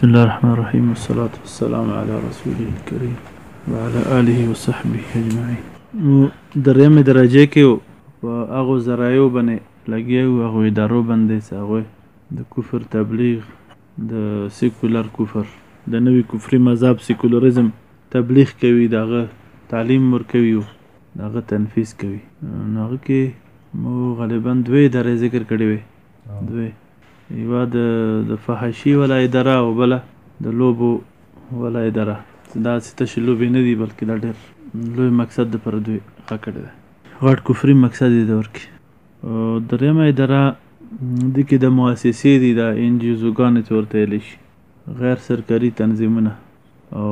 بسم الله الرحمن الرحيم والصلاة والسلام على رسوله الكريم وعلى آله وصحبه أجمعين نو درېمې درجه کې په هغو ذرایو باندې لګیا یو هغو ادارو باندې چې هغوی د کفر تبلیغ د سیکولر کفر د نوي کفري مذهب سیکولریزم تبلیغ کوي د هغه تعلیم ورکوي او د هغه تنفیذ کوي نو هغه کې مو غالبا دوې ادارې ذکر کړې وې دوې یوه د د فحاشي ولا اداره او بله د لوبو ولا اداره دا چې تشې لوبې نه دي بلکې دا ډېر لوی مقصد د پر دوی ښه کړی دی غټ کفري مقصد یې دور کې او درېیمه اداره دي کې د مؤسسې دي دا انجیوزوګانې چې ورته ویلی شي غیر سرکاري تنظیمونه او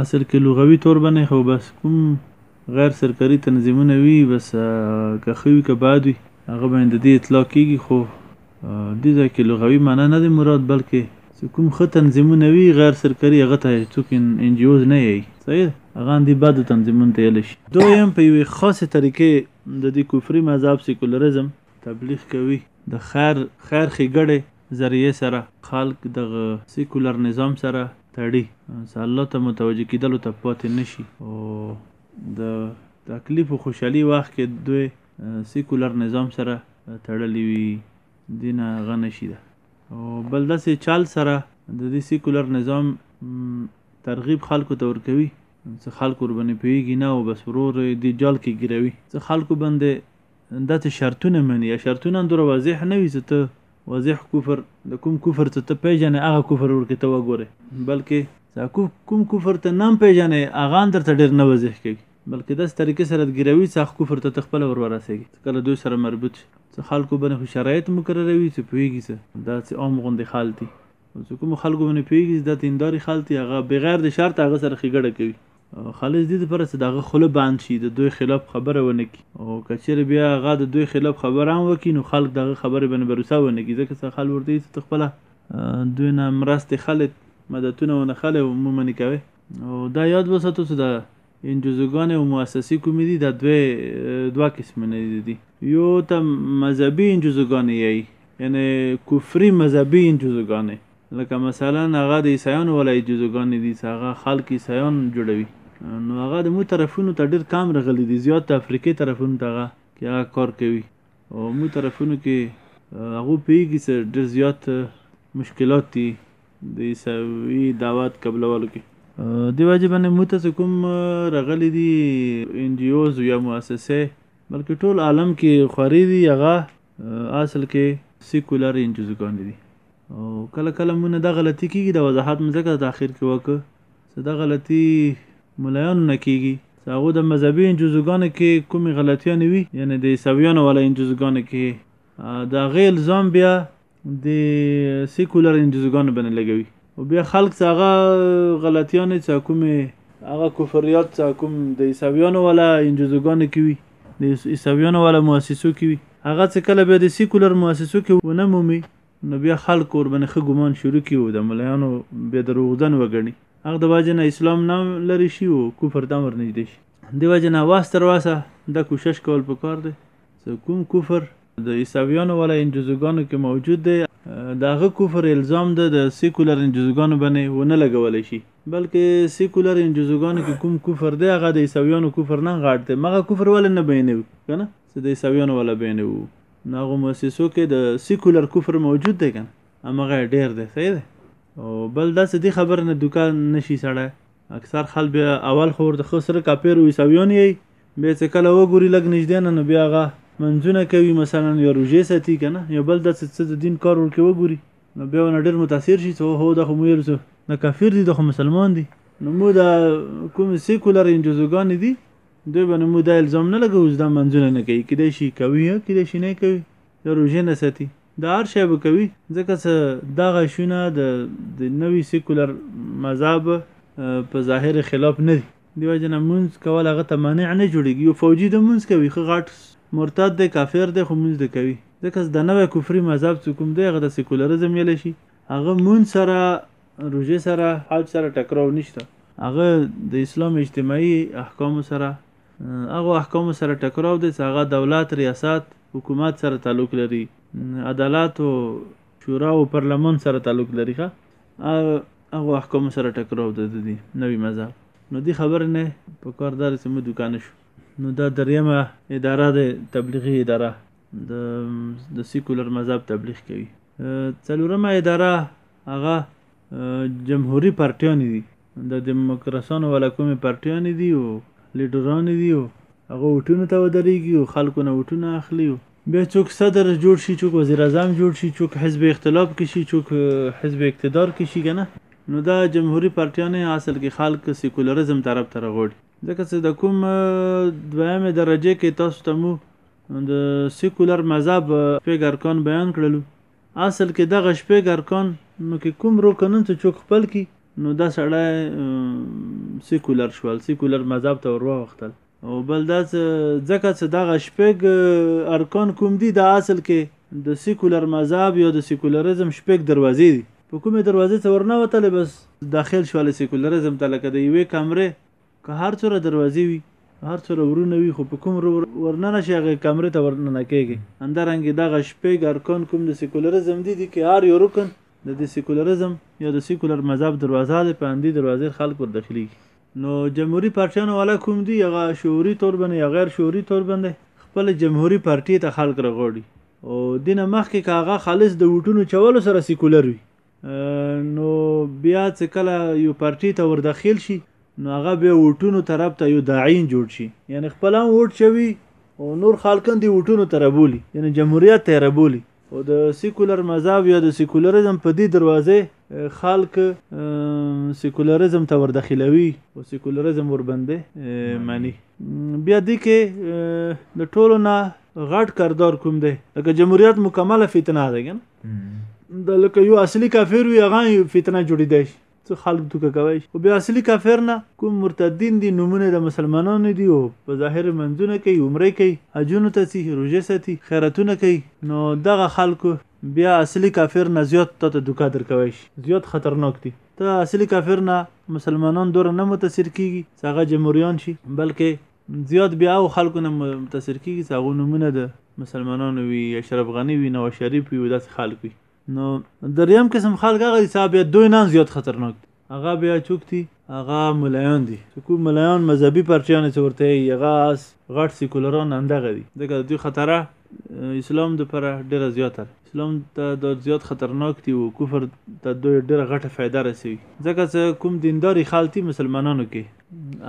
اصل کې لغوي تور باندې خو بس کوم غیر سرکاري تنظیمونه وي بس که ښه وي که بد وي هغه باندې د دې اطلاق کېږي خو دې ځای کې لغوي معنا نه دی مراد بلکې چې کوم ښه تنظیمونه وي غیر سرکاري هغه ته څوک ان جي اوز نه یایي صحیح ده هغه اندي بدو تنظیمونو ته یلی شي. دویم په یوې خاصې طریقې د دې کفري مذهب سیکولرزم تبلیغ کوي د خیر خیر ښېګړې ذريعې سره خلک دغه سيکولر نظام سره تړي څه الله ته متوجه کيدلو ته پاتې نه شي او د تکليف او خوشحالي وخت کې دوی سيکولر نظام سره تړلي وي دين هغه نه شي ده او بل داسې چل سره د دې سيکولر نظام ترغيب خلکو ته ورکوي څه خلک ورباندې پوهېږي نه او بس ورور دې جال کې ګيروي څه خلکو باندې دا ته شرطونه مني یا شرطونه اندوره واضح نه وي چې ته واضح کفر د کوم کفر ته ته پیژنې هغه کفر ورکې ته وګورې بلکې څاکو کوم کفر ته نام پیژنې هغه اندر ته ډېر نه واضح کوي بلکې داسې طریقې سره د ګیروي څاخ کفر ته ته خپله ور ورسېږي کله دوی سره مربوط شي څه خلکو باندې خو شرایط مقرروي چې پوهېږي څه دا چې عام غوندې خال دي او چې کومو خلکو باندې پوهېږي چې دا دینداري خلک دي هغه بغیر د شرط هغه سره ښېګړه کوي او خالص دې لپاره چې د هغه خوله بند شي د دوی خلاف خبره ونه کړي او که چېرې بیا هغه د دوی خلاف خبره هم وکړي نو خلک د هغه خبرې باندې بروسه ونه کړي ځکه چې خلک ورته هېڅ ته خپله دوی نه مرستې خلې مددونه ونه خلې او مه منې کوي او دا یاد وساتو چې د انجوزوګانې او موسسې کومې دي دا دوه دوه قسمونه دي یو ته مذهبي انجوزوګانې یی یعنی کفري مذهبي انجوزوګانې لکه مثلا هغه د عیسایانو ولا انجوزوګانې دي چې هغه خلک عیسایان جوړوي نو هغه د مو طرفونو ته ډیر کم رغلي دي زیات د افریقې طرفونو ته هغه کې هغه کار کوي او مو طرفونو کې هغه پیږي چې ډیر زیات مشکلات دي د عیسوي دعوت قبلولو کې. دې واجب نه موږ ته چې کوم راغلي دي ان جي اوز یا مؤسسې بلکې ټول عالم کې خورې دي هغه اصل کې سیکولر ان جي ګانې دي او کله کله موږ نه دا غلطي کیږي د وضاحت مې ځکه د اخر کې وکړ چې دا غلطي ملایانو نه کیږي چې هغه د مذهبي ان جي ګانو کې کومې غلطیانې وي یعنی د عیسویانو والا ان جي ګانو کې دا غي الزام بیا د سیکولر انجزګانو بنه لګوي او بیا خلک څه هغه غلطیانې څه کومې هغه کفریات څه کوم د عیسویانو والا انجزګانو کې وي د عیسویانو والا مؤسسو کې وي هغه څه کله بیا د سیکولر مؤسسو کې ونه مومي نو بیا خلک ور باندې ښه ګمان شروع کړي او د ملایانو بیا دروغجن وګڼي هغه د وجه نه اسلام نه لرې شي او کفر ته ور نږدې شي د وجه نه واس تر واسه دا کوشش کول پکار دی چې کوم کفر د عیسویانو والا انجزوګانو کې موجود دی د هغه کفر الزام ده د سیکولر انجزوګانو باندې ونه لګول شي بلکې سیکولر انجزوګانو کې کوم کفر دی هغه د عیسویانو کفر نه غاټ دی مغه کفر ول نه بینو کنه چې د عیسویانو ولا بینو ناغه مؤسسو کې د سیکولر کفر موجود دی کنه هغه ډیر دی صحیح دی او بل داسې دی خبر نه دکان نشي سړی اکثر خلک بیا اول خو ورته ښه سره کاپیر او عیسویان یي بیا چې کله وګوري لږ نږدې نه نو بیا هغه منځونه کوي مثلا یا روژې ساتي که نه یا بل داسې څه د دین کار ورکې وګوري نو بیا ونه ډېر متاثر شي چې هو دا خو مو ویل دا کافر دي دا خو مسلمان دي نو مو دا کوم سیکولر انجوزوګانې دي دوی به نو مو دا الزام نه لګوو چې دا منځونه نه کوي کیدای شي کوي یا کیدای شي نه کوي یا روژې نه ساتي دا هر شی به کوي ځکه څه دغه شونه د د نوي سیکولر مذهب په ظاهر خلاف نه دي دیو جنا مونږ کول هغه ته مانع نه جوړیږي یو فوجي د مونږ کوي خو غاټ مرتد دی کافر دی خو مونږ د کوي ځکه د نوې کفري مذهب څوک کوم دی هغه د سیکولرزم ویل شي هغه مونږ سره روژه سره حج سره ټکراو نشته هغه د اسلام اجتماعي احکام سره هغه احکام سره ټکراو دي چې هغه دولت ریاست حکومت سره تعلق لري عدالاتو شورا او پرلمان سره تعلق لري ښه هغه احکام سره ټکراو د دې نوی مذهب نو دی خبر نه په کار دار چې مو دکان شو نو دا دریمه اداره د تبلیغي اداره د د سیکولر مذهب تبلیغ کوي څلورمه اداره هغه جمهوری پارټیان دي د دموکراسانو والا کومې پارټیانې دي او لیډرانې دي او هغه ووټونو ته ودریږي او خلکو نه ووټونه اخلي او بیا چوک صدر جوړ شي چوک وزیر اعظم جوړ شي چوک حزب اختلاف کې شي چوک حزب اقتدار کې شي کنه نو دا جمهوري پارټیانې اصل کې خلک سیکولرزم طرف ته راغوړي ځکه چې د کوم دویمې درجې کې تاسو ته مو د سیکولر مذهب شپږ ارکان بیان کړلو اصل کې دغه شپږ ارکان نو کې کوم روکنن څه چوک خپل کی نو دا سړی سیکولر شول سیکولر مذهب ته ور وختل او بل دا ځکه چې دغه شپږ ارکان کوم دي دا اصل کې د سیکولر مذهب یا د سیکولریزم شپږ دروازې دي په کومې دروازې ته ورنوتلې بس داخل شول سیکولریزم ته لکه د یوې کمرې که هر څوره دروازې وي هر څوره ورونه وي خو په کوم ور ورننه شي هغه کمرې ته ورننه کېږي همدا رنګ دغه شپږ ارکان کوم د سیکولرزم دي دي کې هر یو رکن د د سیکولرزم یا د سیکولر مذهب دروازه ده په همدې دروازې خلک ور دخلیږي نو جمهوري پارټیانو والا کوم دي هغه شعوري تور باندې یا غیر شعوري تور باندې خپل جمهوري پارټي ته خلک رغوړي او دینه مخکې که هغه خالص د وټونو چولو سره سیکولر وي نو بيا څه کله يو پارټي ته وردخيل شي نو هغه بيا ووټونو ترب ته يو داعين جوړ شي يعني خپل هم ووټ چوي او نور خالکن دي ووټونو ته ربولي يعني جمهوريت ته ربولي او د سيکولر مذهب يا د سيکولرزم په دي دروازه خالک سيکولرزم ته وردخيلوي او سيکولرزم وربندي مني بيا دي کې د ټولو نه غټ کردار کوم دی لکه جمهوریت مکمله فتنه ده کنه د لکه یو اصلي کافر وي هغه فتنه جوړېدای شي څه خلک دوکه کوي او بیا اصلي کافر نه کوم مرتدین دي نمونه د مسلمانانو دي او په ظاهر منځونه کوي عمره کوي حجونو ته ځي روژې ساتي خیراتونه کوي نو دغه خلکو بیا اصلي کافر نه زیات تا ته دوکه درکوي شي زیات خطرناک دي ته اصلي کافر نه مسلمانان دوره نه متاثر کیږي چې هغه جمهوریان شي بلکې زیات بیا هغو خلکو نه متاثر کېږي چې هغو نومونه د مسلمانانو وي اشرف غني وي نواز شریف وي داسې خلک وي نو دریم قسم خلک هغه دي چې بیا دوی نه زیات خطرناک دي هغه بیا څوک دي هغه ملایان دي چې کوم ملایان مذهبي پارټیان چې ورته یې هغه اس غټ سیکولران همدغه دي ځکه د دوی خطره اسلام دپاره ډېره زیاته ده اسلام ته دا زیات خطرناک دي او کفر ته دوی ډېره غټه فایده رسوي ځکه چې کوم دینداري خلک دي مسلمانانو کې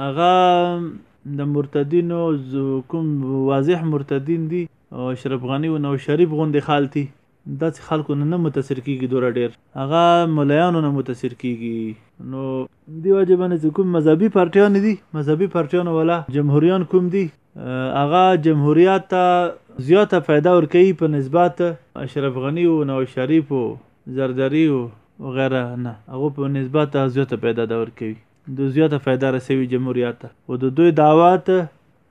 هغه د مرتدینو کوم واضح مرتدین دي او اشرف غنی او نو شریف غوندې خالتي داسې خلکو نه نه متاثر کیږي دوره ډیر هغه ملایانو نه متاثر کیږي نو دی واجب باندې چې کوم مذهبي پارټیان دي مذهبي پارټیانو ولا جمهوریان کوم دي هغه جمهوریت ته زیاته فایده ورکوي په نسبت اشرف غنی او نو شریف او زرداری او غیره نه هغه په نسبت زیاته پیدا دا ورکوي د زیاته فایده رسوي جمهوریت ته او د دوی دعوات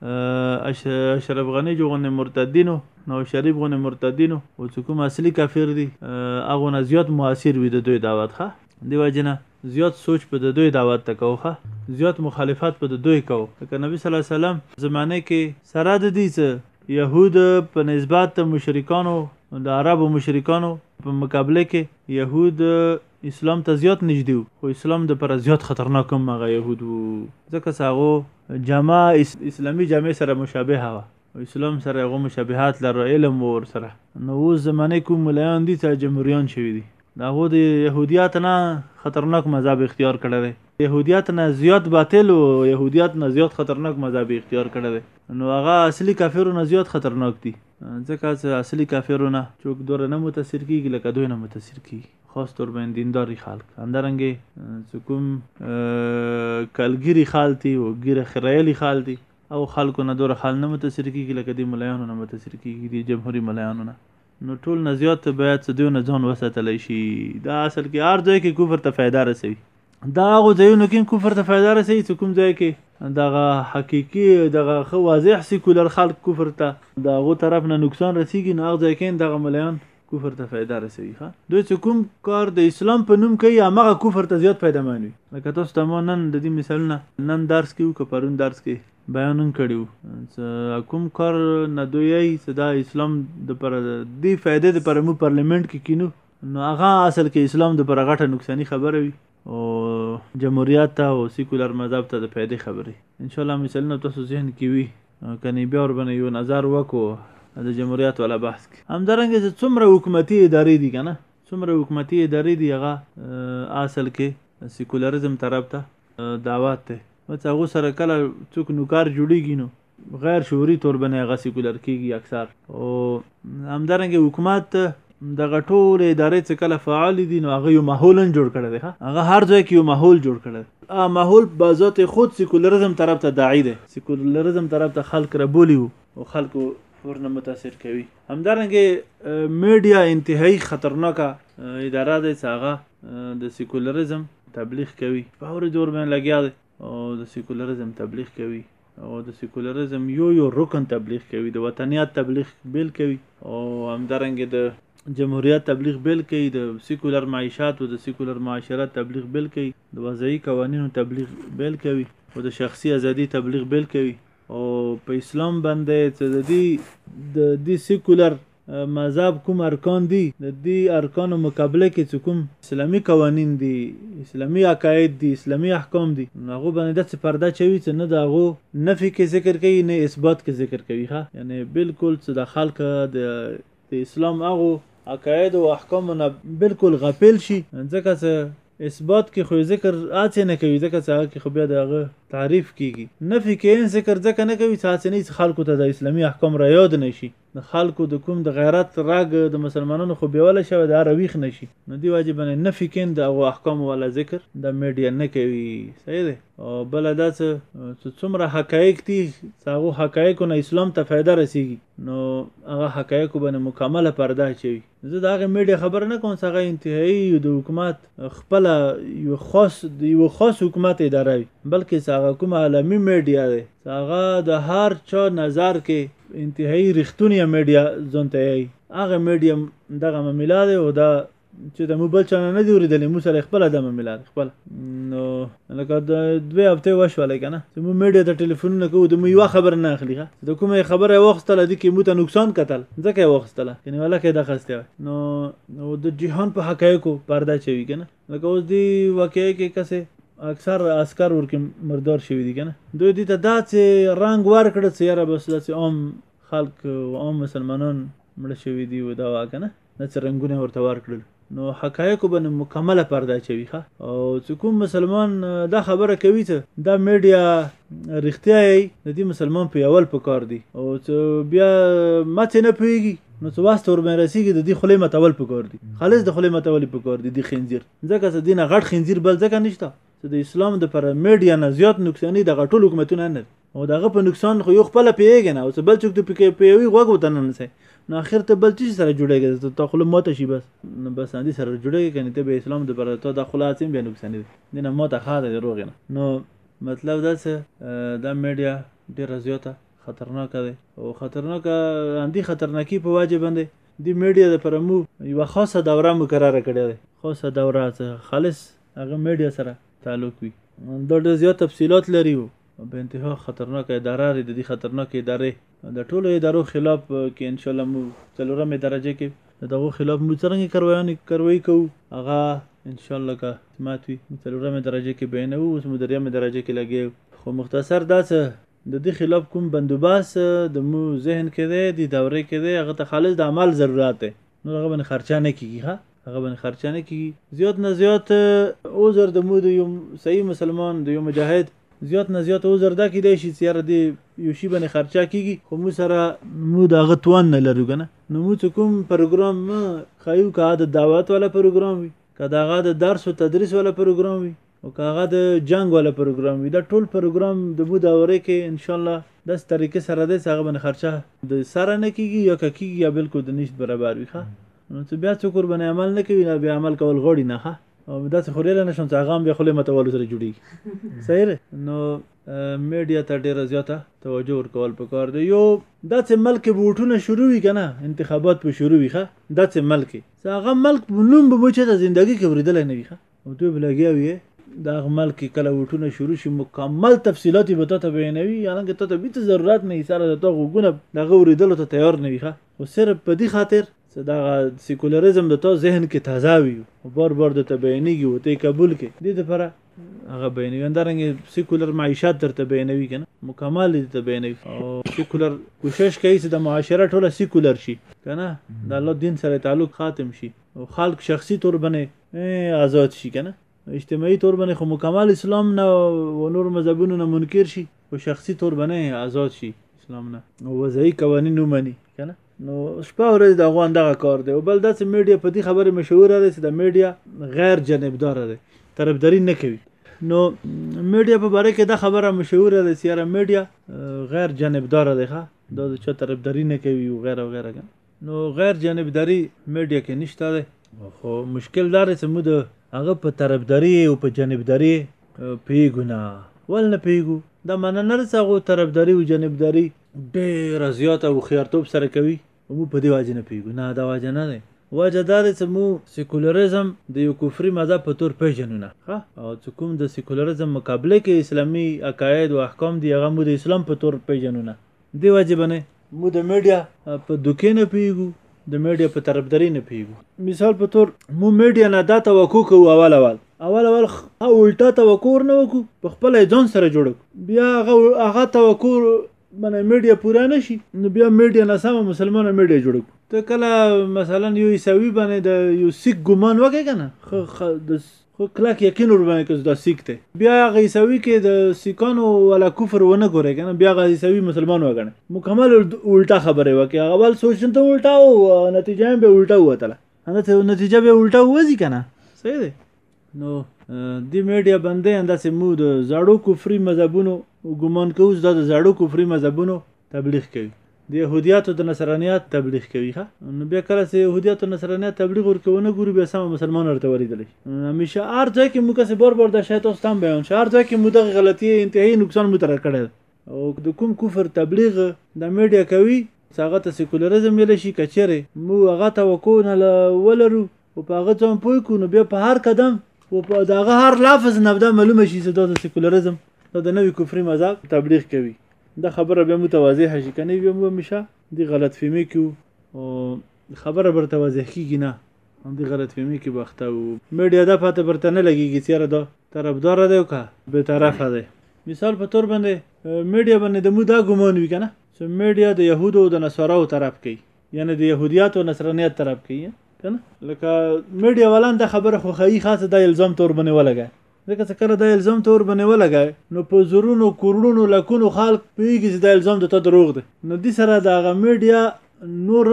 اشرف غنی جو غنه مرتدینو نو شریف غنه مرتدینو او چې کوم اصلي کافر دي هغه نه زیات موثر وي د دوی دعوت ښه دی وجنه زیات سوچ په د دوی دعوت ته کوخه زیات مخالفت په د دوی کو لکه نبی صلی الله علیه وسلم زمانه کې سره د دې چې يهود په نسبت مشرکانو د عربو مشرکانو په مقابله کې يهود اسلام ته زیات نژدې وو خو اسلام د پر زیات خطرناک هم هغه یهود وو ځکه څه هغو جامع اسلامي جامع سره مشابهه وه او اسلام سره هغو مشابهات لرو علم وو ور سره نو اوس زمانه کوم ملایان دي څه جمهوریان شوي دي د هغو د یهودیات نه خطرناک مذهب اختیار کړی دی یهودیت نه زیات باطل او یهودیت نه زیات خطرناک مذهب اختیار کړی دی نو هغه اصلي کافرو نه زیات خطرناک دي ځکه څه اصلي کافرو نه چوک دوره نه متاثر کیږي لکه دوی نه متاثر کیږي خاص طور باندې دینداری خلک همدارنګه څه کوم کلګری خال تی او ګیره خریلی خال دی او خلکو نه دوره خال نه متاثر کیږي لکه دی ملایانو نه متاثر کیږي دی جمهوری ملایانو نه نو ټول نه زیات باید څه دیو نه ځان وساتلی شي دا اصل کې هر ځای کې کفر ته فایده رسوي دا هغه ځایونو کې کفر ته فایده رسوي چې کوم ځای کې دغه حقیقي دغه ښه واضح سیکولر خلک کفر ته د هغو طرف نه نقصان رسیږي نو هغه ځای کې دغه ملایان کفر ته فایده رسوي ښه دوی چې کوم کار د اسلام په نوم کوي همغه کفر ته زیات فایده مانوي لکه تاسو ته ما نن د دې مثالونه نن درس کې وو که پرون درس کې بیان هم کړي وو کوم کار نه دوی یي چې دا اسلام د پر دې فایده د پر مو پارلیمنټ کې کینو نو هغه اصل کې اسلام د پر غټه نقصانی خبره وي او جمهوریت ته او سیکولر مذهب ته د پیدې خبرې ان شاء الله مثالونه تاسو ذهن کې وي کني بیا ور باندې یو نظر وکړو د جمهوریت والا بحث کې همدارنګه چې څومره حکومتي ادارې دي کنه څومره حکومتي ادارې دي هغه اصل کې سیکولریزم طرف ته دعوت ته بس هغه سره کله څوک نوکار جوړیږي نو غیر شعوري توربنه هغه سیکولر کیږي اکثر او همدارنګه حکومت دغه ټول ادارې چې کله فعال دي نو هغه یو ماحول جوړ کړی دی هغه هر ځای کې یو ماحول جوړ کړی ا ماحول په ذات خود سیکولریزم طرف ته داعی دی سیکولریزم طرف ته خلک را بولی او خلک ورنه متاثر کوي همدارنګه میډیا انتهایی خطرناکه اداره ده چې هغه د سیکولریزم تبلیغ کوي په اوري دور باندې لګیا دی او د سیکولرزم تبلیغ کوي او د سیکولرزم یو یو رکن تبلیغ کوي د وطنیات تبلیغ بیل کوي او همدارنګه د جمهوریت تبلیغ بیل کوي د سیکولر معیشت او د سیکولر معاشرت تبلیغ بیل کوي د وضعي قوانینو تبلیغ بیل کوي او د شخصي ازادي تبلیغ بیل کوي او په اسلام باندې چې د دې د دې سیکولر مذهب کوم ارکان دي د دي ارکانو مقابله کي چي کوم اسلامي قوانين دي اسلامي عقايد دي اسلامي احکام دي نو هغو باندي داسي پرده اچوي چي نه د هغو نفي کي ذکر کوي نه اثبات کي ذکر کوي ښه يعني بلکل چي دا خلک د د اسلام هغو عقايدو او احکامو نه بلکل غفل شي ځکه چي اثبات کي خو ذکر هسي نه کوي ځکه چي هغه کي خو بيا د هغه تعريف کيږي نفي کي ذکر ځکه نه کوي چي هسي نه وي چي خلکو ته دا اسلامي احکام را ياد نه شي د خلکو د کوم د غیرت رګ د مسلمانانو خو بیوله شوی ده هر ویښ نشی نو دی واجب نه نفی کین د هغو احکامو والا ذکر دا میډیا نه کوی صحیح دی او بل دا څه څه څومره حقایق دی څه هغو حقایقو نه اسلام ته فایده رسیږی نو هغه حقایقو باندې مکمله پرده اچوی زه د هغې ميډيا خبره نه کوم چې هغه انتهايي د حکومت خپله یو خاص د یو خاص حکومت اداره وي بلکې چې هغه کومه عالمي ميډيا دی چې هغه د هر چا نظر کې انتهايي رښتونې ميډيا ځان ته یایي هغه ميډيا دغه معامله دی او دا چې د مو بل چا نه نه دي اورېدلې مو سره خپله دا معامله ده خپله نو لکه د دوه هفته وشولې کنه چې مو میډیا ته ټلیفونونه کوو د مو یو خبر نه اخلي ښه د کومه خبره وختل د کې مو ته نقصان کتل ځکه وختل کني ولا کې د خسته نو نو د جهان په حقایقو پرده چوي کنه لکه اوس دی واقعي کې کسه اکثر عسكر ورکه مردار شوی دي کنه دوی دي ته داسې رنگ ورکړ چې یاره بس داسې عام خلک او عام مسلمانان مړ شوی دی و دا واکنه نه څه رنګونه ورته ورکړل نو حقایقو باندې مکمله پرده اچوي ښه او چې کوم مسلمان دا خبره کوي چې دا میډیا رښتیا یې د دې مسلمان په یول په کار دی او چې بیا ماته نه پوهېږي نو څه واسطه ور باندې رسېږي د دې خولې متول په کار دي خالص د خولې متول په کار دي د خنزیر ځکه چې دینه غټ خنزیر بل ځکه نشته چې د اسلام د پر میډیا نه زیات نقصانې د غټو حکومتونه نه او دغه په نقصان خو یو خپل پیږي نه او څه بل څوک ته پکې پیوي غوږ وته نه نسي نو اخر ته بل چی سره جوړیږي ته خپل ماته شي بس نو بس اندي سره جوړیږي کنه ته به اسلام د برته د خلاص به نقصان دي دینه ماته خاطر دی روغ نه نو مطلب دا څه دا میډیا ډیره زیاته خطرناک دی او خطرناک اندي خطرناکي په واجب باندې دی میډیا د پرمو یو خاصه دوره مقرره کړې ده خاصه دوره څه خالص هغه میډیا سره تعلق وي دا ډېر زیات تفصيلات لري به انتها خطرناکه اداره ری ددی خطرناکه اداره دټولو ادارو خلاف که انشاالله مو څلورمه درجه که ددغو خلاف مو څرنګه کاروایانی کاروایی کوو هغه انشاالله که قسمت وی مو څلورمه درجه که بیانوو اوس مو دریمه درجه که لګیا یو خو مختصر داڅه ددی خلاف کوم بندوبست دمو ذهن کی دی دی دوره کی دی هغه ته خالص د عمل ضرورت دی. نور هغه باندې خرچه نه کیږي ها هغه باندې خرچه نه کیږي زیات نه زیات عذر د مو د یو صحیح مسلمان د یو مجاهد زیات نه زیات عذر دا کې دی شي چې یاره دی یو شی باندې خرچه کیږي خو مو سره مو دا غتوان نه لرو کنه نو مو چې کوم پروګرام خایو کا د دعوت ولا پروګرام وي که دا غا د درس او تدریس ولا پروګرام وي او که هغه د جنګ والا پروګرام وي دا ټول پروګرام د مو دوره کې ان شاء الله داسې طریقې سره دی چې هغه باندې خرچه د سره نه کیږي یا که کیږي یا بالکل د نشت برابر وي ښه نو څه بیا څوک ورباندې عمل نه کوي بیا عمل کول غواړي نه ښه او داسې خو لیله نه شم چې هغه هم بیا خولې متولو سره جوړېږي صحیح دی نو میډیا ته ډېره زیاته توجه ورکول پکار دی یو داسې ملک به ووټونه شروع وي که نه انتخابات به شروع وي ښه داسې ملک چې هغه ملک نوم به مو چېرته زندګي کې اورېدلی نه وي ښه او ته به لګیا وې دا غمل کې کله وټونه شروع شي مکمل تفصيلات به ته بیانوي یعنی که ته بیت ضرورت نه سره د تو غوګونه د غوري دلو ته تیار نه ویخه او صرف په دې خاطر چې دا سیکولریزم د تو ذهن کې تازه وي او بار بار د ته بیانېږي او ته قبول کې دې لپاره هغه بیانوي اندرنګ سیکولر معیشت درته بیانوي کنه مکمل دې ته بیانوي او سیکولر کوشش کوي چې د معاشره ټوله سیکولر شي کنه د الله دین سره تعلق خاتم شي او خلق شخصي تور باندې آزاد شي کنه اجتماعي تور باندې خو مکمل اسلام نه او نور مذهبونو نه منکر شي او شخصي تور باندې آزاد شي اسلام نه او وضعي قوانين ومني کنه نو شپه ورځ د افغان دغه کار دی او بل دا چې میډیا په دې خبره مشهور دی چې د میډیا غیر جانبدار دی طرفداري نه کوي نو میډیا په باره کې دا خبره مشهور ده چې یاره میډیا غیر جانبدار دی ښه دا د چا طرفداري نه کوي او غیره او غیره نو غیر جانبداری میډیا کې نشته دی خو مشکل دا دی چې موږ د هغه په طرفداری او په جانبداری پیږو نه ول نه پیږو دا معنی نه ده چې هغه طرفداری او جانبداری ډیره زیاته هوښیارتوب سره کوي موږ په دې واجه نه پیږو نه دا واجه نه دی واجه دا دی چې موږ سیکولریزم د یو کفري مذهب په تور پیژنو نه او چې کوم د سیکولریزم مقابله کې اسلامي عقاید او احکام دی هغه موږ د اسلام په تور پیژنو نه دی واجب نه مو د میډیا په دوکې نه پیږو د میډیا په طرفداري نه پیږو مثال په تور مو میډیا نه دا توقع کوو اول اول اول اول ها الټا توقع نه وکړو په خپل ځان سره جوړ بیا هغه هغه توقع منه میډیا پورا نشي نو بیا میډیا نه سم مسلمانه میډیا جوړ ته کله مثلا یو عیسوي باندې د یو سیک ګمان وکړي کنه د خو کلک یقین ورباندې کړ چې دا سیک دی بیا هغه عیسوي کې د سیکانو ولا کفر ونه ګوري کنه بیا هغه عیسوي مسلمان وګڼي مکمل الټا خبره وکړي هغه بل سوچ ته الټا او نتیجه به الټا وتله هغه ته نتیجه به الټا وځي کنه صحیح دی نو دی میډیا باندې انداسې مو د زړو کفري مذهبونو ګومان کوو دا د زړو کفري مذهبونو تبلیغ کوي د یهودیاتو د نصرانیات تبلیغ کوي ها نو بیا کله چې یهودیاتو نصرانیات تبلیغ ورکوي ونه ګوري بیا سم مسلمان ورته ولیدل شي همیشه هر ځای کې موږ څه بار بار د شاید تاسو تم بیان شي هر ځای کې موږ دغه غلطي انتهایی نقصان مو تر کړی او د کوم کفر تبلیغ د میډیا کوي هغه ته سیکولریزم ویل شي کچره مو هغه ته وکو نه ولرو او په هغه ځان پوي کو نو بیا په هر قدم او په دغه هر لفظ نه بده معلومه شي چې دا د سیکولریزم دا د نوې کفري مذهب تبلیغ کوي دا خبره بیا متواضح شي کنه بیا مو همیشه دی غلط فهمي کې او خبره برته واضح کیږي نه هم دی غلط فهمي کې بخته وو میډیا دا پاته برته نه لګیږي چیرې دا طرفدار دی او که به طرف دی مثال په تور باندې میډیا باندې د مو دا ګمان وی کنه چې میډیا د يهودو او د نصاراو طرف کوي یعنی د يهودیت او نصرانیت طرف کوي کنه لکه میډیا ولان د خبره خو خی خاصه د الزام تور باندې ولګا ځکه څه کله دا الزام ته ور باندې ولګای نو په زرونو کورړونو لکونو خلک پوهیږي چې دا الزام د ته دروغ دی نو دې سره د هغه میډیا نور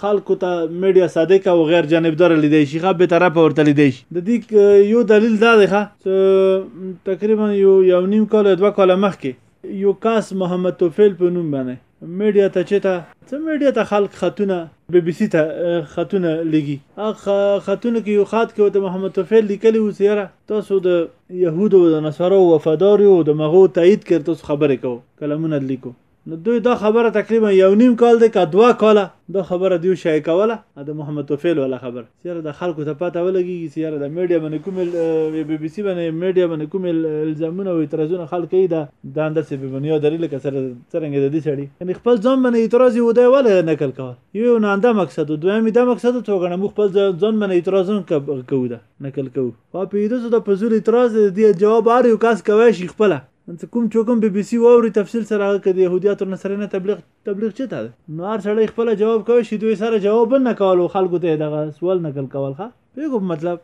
خلکو ته میډیا صادق او غیر جانبدار لیدای شي ښه به طرف ورته لیدای شي د دې یو دلیل دا دی چې تقریبا یو یو نیم کال دوه کال مخکې یو کس محمد توفیل په نوم باندې ميډيا ته چه ته څه ميډيا ته خلک خطونه. بي بي سي ته خطونه ليږي هغه خطونو کي يو خط کي ورته محمد طفيل ليکلي وو چه ياره تاسو د يهودو او د نصاراو وفادار يو او د مغو تاييد کي تاسو خبري کوو قلمونه ليکو نو دوي دا خبره تقريبا يو نيم کال دي که دوه کاله دا خبره ديو شايع کوله او د محمد طفيل ولا خبره چې یاره دا خلکو ته پته ولګېږي چې یاره دا میډیا باندې کومې بي بي سي باندې میډیا باندې کومې الزامونه او اعتراضونه خلک کوي دا دا همداسې بې بنیاده دي لکه سره څرنګه د دې سړي یعنې خپل ځان باندې اعتراض یې دی ولې نقل کول یو یو نانده مقصد و دویم دا مقصد څو ګڼه موږ خپل ځان باندې اعتراض هم کوو دا نقل کوو خو په یده څه د په زور اعتراض دی جواب هر یو کاس کوی شي خپله کوم چې کوم بي بي سي واوري تفصیل سره هغه که د یهودیاتو نه سره نه تبلیغ تبلیغچی ته دی. نو هر سړی خپله جواب کوی شی دوی سره جواب هم نه کول او خلکو ته یی دغه سوال نکل کول ښه پوهیږو په مطلب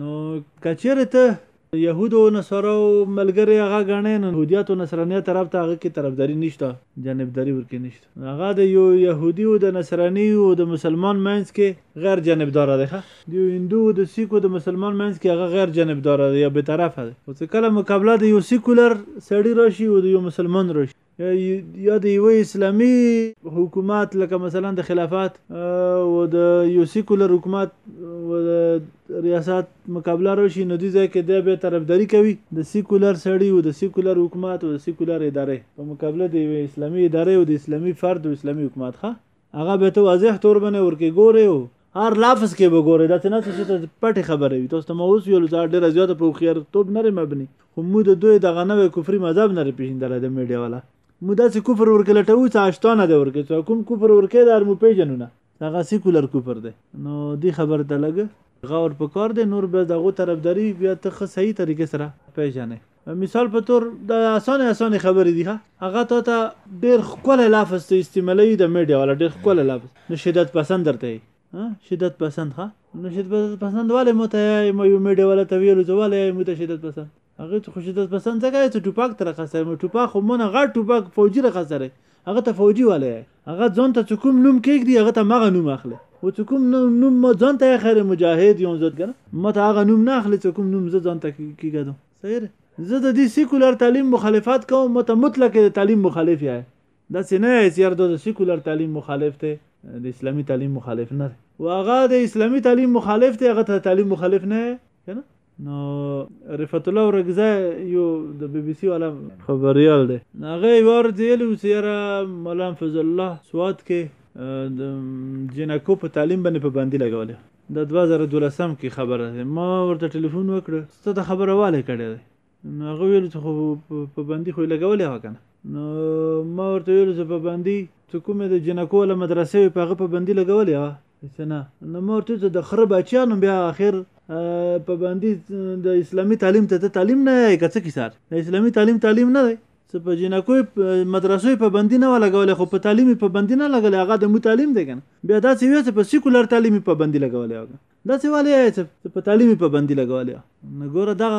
نو که چیری ته یهودو او نصاراو ملګری هغه ګڼی نو یهودیت او نصرانیت طرف ته هغه کی طرفداری نشته جانبداری ورکی نشته نو هغه د یو یهودی او د نصرانی او د مسلمان مینځ کی غیر جانبداره دی ښه د یو هندو او د سیک او د مسلمان مینځ کی هغه غیر جانبداره دی یا بی طرفه دی خو څه کله مقابله د یو سیکولر سړی راشی او د یو مسلمان راشی یا د یو اسلامي حکومت لکه مثلا د خلافت او د یو سیکولر حکومت او د ریاست مقابله راشي نو دې ځای کې دی به طرفداري کوي د سیکولر سړي او د سیکولر حکومت او د سیکولر ادارې په مقابله د یو اسلامي ادارې او د اسلامي فرد او اسلامي حکومت ښه هغه به ته واضح تور باندې ورکه ګورې او هر لفظ کې به ګورې دا څه نه چې ته پټې خبرې وي تاسو ته مو اوس ویلو چې ډېر زیات په خیر توب نه مبني خو مو د دوی دغه نوې کفري مذهب نه پیژندل د میډیا والا مو داسې کفر ورکه لټوو چې اشتانه دی ورکه چې کوم کفر ورکه دار مو پیژنو نه هغه سیکولر کفر دی نو دی خبر ته لګ غور پکار دی نور به دغه طرفداري بیا ته خه صحیح طریقې سره پیژنې مثال په طور دا اسانه اسانه خبرې دي هغه تا ته ډېر ښکلی لفظ ته استعمالوي د میډیا والا ډېر ښکلی لفظ نو شدت پسند درته یي شدت پسند ښه نو شدت پسند ولې مو ته یې مو یو میډیا والا ته ویلو چې ولې یې مو ته شدت پسند هغه ته خو شدت پسند ځکه یې چې ټوپک ته راخسته مو ټوپک خو مونه غټ ټوپک فوجي راخسته هغه ته فوجي ولې هغه ځان ته چې کوم نوم کېږدي هغه ته هماغه نوم اخلي او چې کوم نوم ما ځان ته اخلي مجاهد یم زه کنه ما ته هغه نوم نه اخلي چې کوم نوم زه ځان ته کېږدم صحیح ده زه د دې سیکولر تعلیم مخالفت کوم ما ته مطلق د تعلیم مخالف یم داسې نه یې چې یاره د سیکولر تعلیم مخالف دی د اسلامي تعلیم مخالف نه دی او هغه د اسلامي تعلیم مخالف دی هغه ته تعلیم مخالف نه کنه نو رفعت الله اورکزی یو د بي بي سي والا خبریال دی نو هغه یوه ورځ ویلي وو چې یاره مولان فضل الله سوات کې د جینکو په تعلیم باندې پابندي لګولې د دوه زره دولسم کې خبره ده ما ورته ټلیفون وکړ څه ته خبره والی کړې ده نو هغه ویل چې خو پابندي خو یې لګولې وه که نه نو ما ورته ویل چې پابندي چې کومې د جینکو والا مدرسې وې په هغه پابندي لګولې وه سنه نو مور ته د خره بچیا نو بیا اخر په باندې د اسلامي تعلیم ته تعلیم نه یې کڅ کی سات د اسلامي تعلیم تعلیم نه دی څه په جنکو مدرسې په باندې نه لګول خو په تعلیم په باندې نه لګل هغه د مو تعلیم دی کنه بیا دا څه ویته په سیکولر تعلیم په باندې لګول هغه دا څه والي څه په تعلیم په باندې لګول نه ګوره دا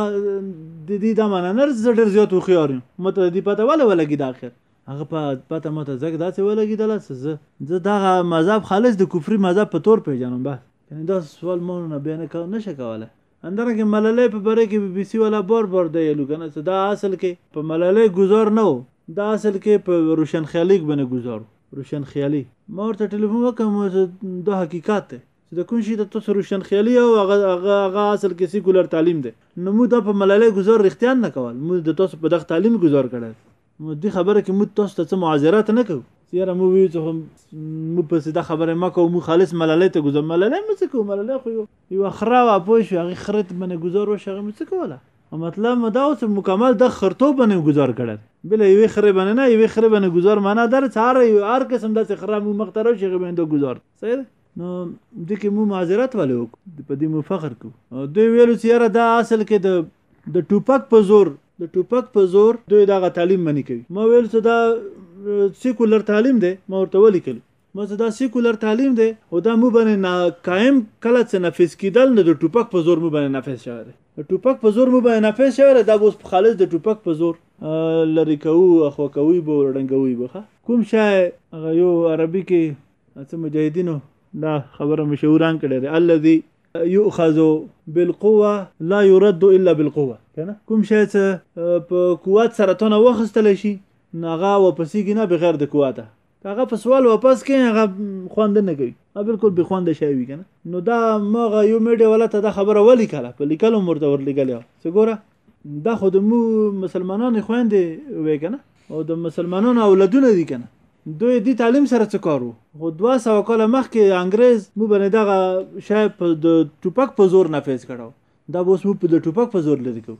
د دې د معنا نه زړه زیات خو یارم مته دې پته ولا ولګي دا اخر هغه په پته مته ځکه داسې ولګېدله چې زه زه دغه مذهب خالص د کفري مذهب په تور پېژنم بس یعنې داسې سوال مو نه بیا نه نه شي کولی همدارنګه ملالۍ په باره کې بي بي سي والا بار بار د یلو که نه چې دا اصل کې په ملالۍ ګزار نه و دا اصل کې په روشنخیالي باندې ګزار روشنخیالي ما ورته ټلیفون وکړم چې دا حقیقت دی چې د کوم شي د تاسو روشنخیالي او هغه هغه هغه اصل کې سیکولر تعلیم دی نو موږ دا په ملالۍ ګزار رښتیا نه کول موږ د تاسو په دغه تعلیم ګزار کړی نو دې خبره کې موږ تاسو ته څه معذرات نه کوو چې یاره موږ ویو چې موږ پسې دا خبره مه کوو موږ خالص ملالۍ ته ګوزار ملالۍ مو څه کوو ملالۍ خو یو یوه خره وه پوه شو هغې خره ته باندې ګوزار وشو هغې مو څه کوله مطلب مو دا و چې مکمل د خرتوب باندې ګوزار کړی بله یوې خرې باندې نه یوې خرې باندې ګوزار معنا دا چې هر یو هر قسم داسې خره موږ مخ ته راشي هغې باندې ګوزار صحیح ده نو دې کې موږ معذرت ولې وکړو په دې مو فخر کوو دوی ویلو چې یاره دا اصل کې د د ټوپک په زور د ټوپک په زور دوی دغه تعلیم منی کوي ما ویل چې دا سیکولر تعلیم دی ما ورته ولیکل ما چې دا سیکولر تعلیم دی او دا مو باندې نا قائم کله چې نافذ کیدل نو د ټوپک په زور مو باندې نافذ شوی دی د ټوپک په زور مو باندې نافذ شوی دی دا اوس په خالص د ټوپک په زور لری کوو اخو کوي به ورډنګوي به کوم شای هغه یو عربي کې څه مجاهدینو دا خبره مشهوران کړی دی الذي یؤخذ بالقوه لا يرد الا بالقوه کنه کوم شی چې په قوت سره تونه وخستل شي ناغه واپسېږي نه بغیر د قوته هغه په سوال واپس کوي هغه خوند نه کوي بالکل به خوند شي وي کنه نو دا مغه یو میډیا ولا ته دا خبره ولیکله په لیکلو مرته ورلیکل څه ګوره دا خو د مو مسلمانانو خويندې وې کنه او د مسلمانانو اولادونه دي کنه دوی د تعلیم سره څه کار وو خو 200 کال مخکې انګريز مو باندې دغه شای په د ټوپک په زور نافذ کړو دا اوس مو په د ټوپک په زور لري کو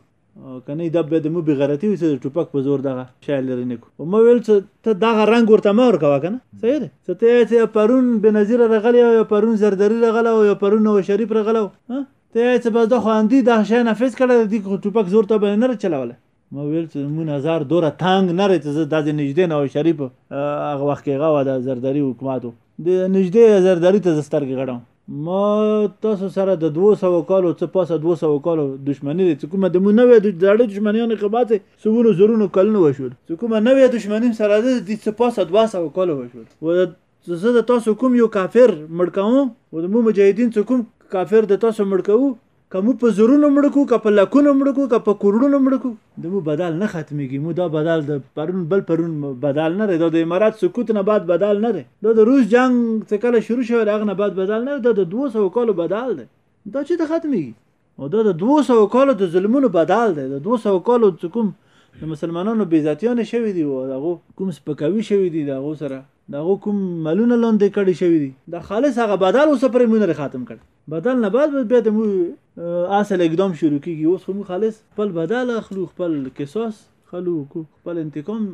کنه دا به د مو بغیرتی وسه د ټوپک په زور دغه شای لري نه کو او مو ویل چې ته دغه رنگ ورته مور کا کنه صحیح دی ته ته پرون بنظیر رغلی او پرون زردری رغله او پرون نو شریف رغله ته یی څه بزده خو اندی دا شی نفذ کړه د دی ټوپک زور ته به نره چلوله ما ویل چې مون هزار دوره تانګ نره چې زه داسې نږدې نواز شریف هغه وخت کې غوا د زرداری حکومتو د نږدې زرداری ته زسترګې غړم ما تاسو سره د 200 کالو څه پاسه 200 کالو دښمنی دي چې کومه د مو نوې د زړه دښمنیانو کې باته سونو زرونو کلونه وشول چې کومه نوې دښمنی سره د څه پاسه 200 کالو وشول و څه زه د تاسو کوم یو کافر مړ کوم او مو مجاهدین څه کوم کافر د تاسو مړ کوو که مو په زرونو مړ کو که په لکونو مړ کو که په کروڑونو مړ کو د مو بدل نه ختميږي مو دا بدل د پرون بل پرون بدل نه دی دا د امارات سکوت نه بعد بدل نه دی دا د روس جنگ څه کله شروع شو هغه نه بعد بدل نه دی دا د 200 کالو بدل دی دا چې ته ختميږي او دا د دوه سوه کالو د ظلمونو بدل دی د دوه سوه کالو څه کوم د مسلمانانو بېزتیانې شوي دي او هغو کوم سپکاوي شوي دي د هغو سره د هغو کوم ملونه لاندې کړي شوي دي دا خالص هغه بدل اوس پرې مونږ نه ختم کړ بدل نه بعد بیا د موږ اصل اقدام شروع کیږي اوس خو موږ خالص خپل بدل اخلو خپل قصاص خلو کو خپل انتقام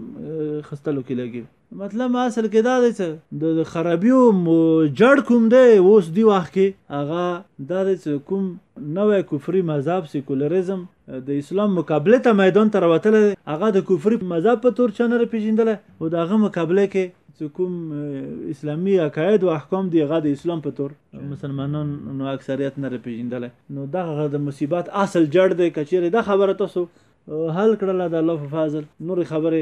خستلو کې لګي مطلب اصل کې دا دی چې د خرابیو جړ کوم دی اوس دی وخت کې هغه دا دی چې کوم نوې کفري مذهب سیکولریزم د اسلام مقابله ته میدان ته راوتل دی هغه د کفري مذهب په تور چنره پیژندل او د هغه مقابله کې چې کوم اسلامي عقاید او احکام دی هغه د اسلام په تور مسلمانان نو اکثریت نه پیژندل نو دغه د مصیبت اصل جړ دی کچېره دا خبره تاسو حل کړله د الله په فضل نور خبره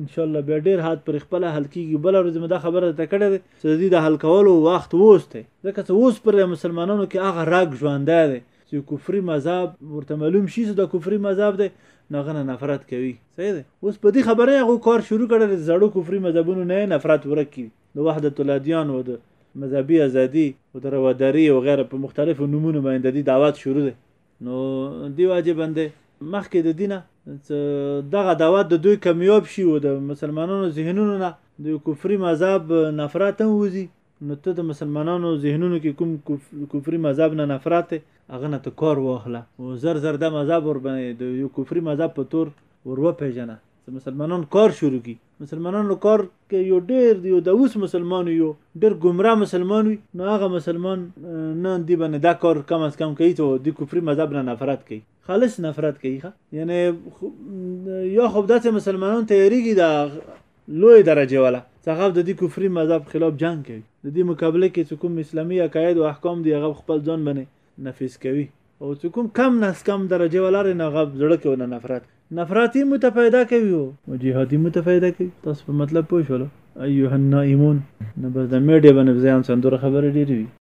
ان شاء الله بیا ډیر حد پر خپل حل کیږي بل ورځ مدا خبره ته کړه ده چې دې د حل کولو وخت وسته ځکه چې اوس پر مسلمانانو کې هغه راګ ژوند ده چې کفري مذهب ورته معلوم شي چې دا کفري مذهب دی ناغه نه نفرت کوي صحیح دی اوس په دې خبره هغه کار شروع کړی چې زړو کفري مذهبونو نه نفرت ورک کړي د وحدت الادیان او د مذهبي ازادي او د رواداري او غیره په مختلفو نمونه باندې د دعوت شروع دی نو دی واجبن دی مخکې د دینه دغه دعوت د دوی کمیاب شي او د مسلمانانو ذهنونو نه د کفري مذهب نفرت هم وځي نو ته د مسلمانانو ذهنونو کې کوم کفري مذهب نه نفرت هغه نه ته کار واخله او زر زر د مذهب ور باندې د یو کفري مذهب په تور ور وپېژنه چې مسلمانان کار شروع کی مسلمانان له کار کې یو ډیر دی یو د اوس مسلمان یو ډیر ګمرا مسلمان وي نو هغه مسلمان نه دی باندې دا کار کم از کم کوي ته د کفري مذهب نه نفرت کوي خالص نفرت کوي ښه یعنی یا خو داسې مسلمانان تیاریږي دا لوی درجه ولا څنګه د دې کفري مذهب خلاف جنگ کوي د دې مقابله کې چې کوم اسلامي عقاید او احکام دی هغه خپل ځان باندې نفیذ کوي او چې کوم کم نه کم درجه ولاره نه غب زړه کې نه نفرت نفرتي مو ته پیدا کوي او جهادي مو ته پیدا کوي تاسو په مطلب پوه شول ایه النائمون نو بس د میډیا باندې ځان څندور خبرې ډېرې وي